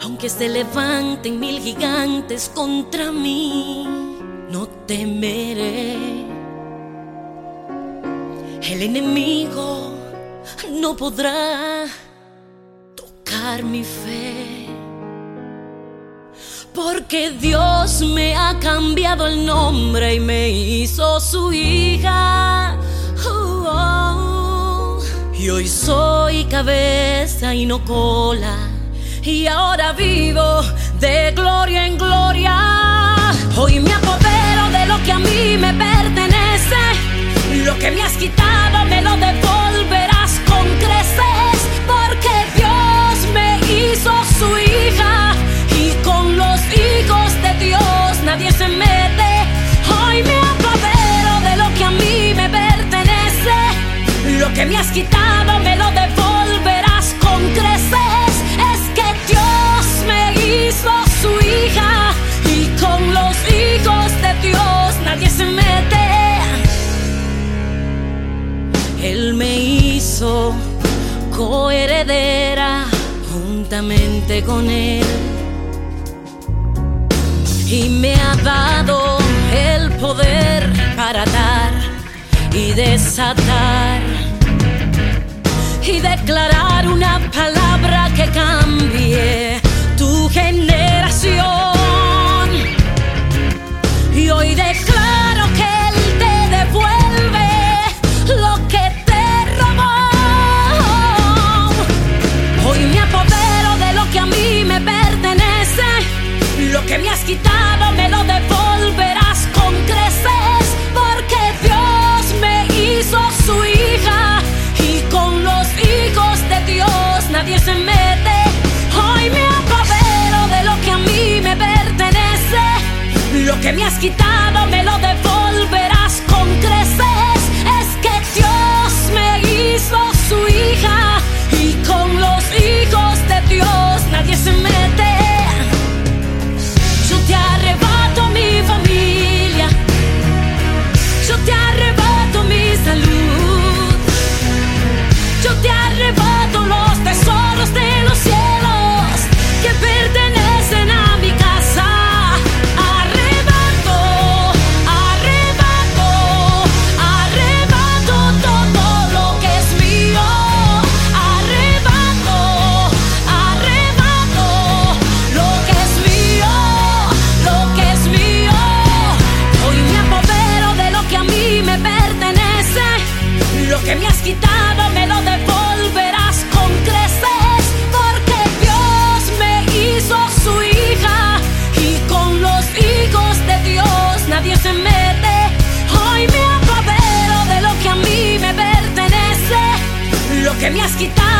Aunque se levanten mil gigantes contra mí, no temeré. El enemigo no podrá tocar mi fe. Porque Dios me ha cambiado el nombre y me hizo su hija. Oh, oh. Y hoy soy cabeza y no cola. Y ahora vivo de gloria en gloria. Hoy me apodero de lo que a mí me pertenece. Lo que me has quitado quitado me lo devolverás con creces. Es que Dios me hizo su hija. Y con los hijos de Dios nadie se mete. Él me hizo coheredera juntamente con Él. Y me ha dado el poder para dar y desatar. Y declarar una palabra que cambie tu generación. Y hoy declaro que Él te devuelve lo que te robó. Hoy me apodero de lo que a mí me pertenece. Lo que me has quitado me has quitado me lo devolverás con creces. quitado, me lo devolverás con creces, porque Dios me hizo su hija y con los hijos de Dios nadie se mete. Hoy me apavero de lo que a mí me pertenece, lo que me has quitado.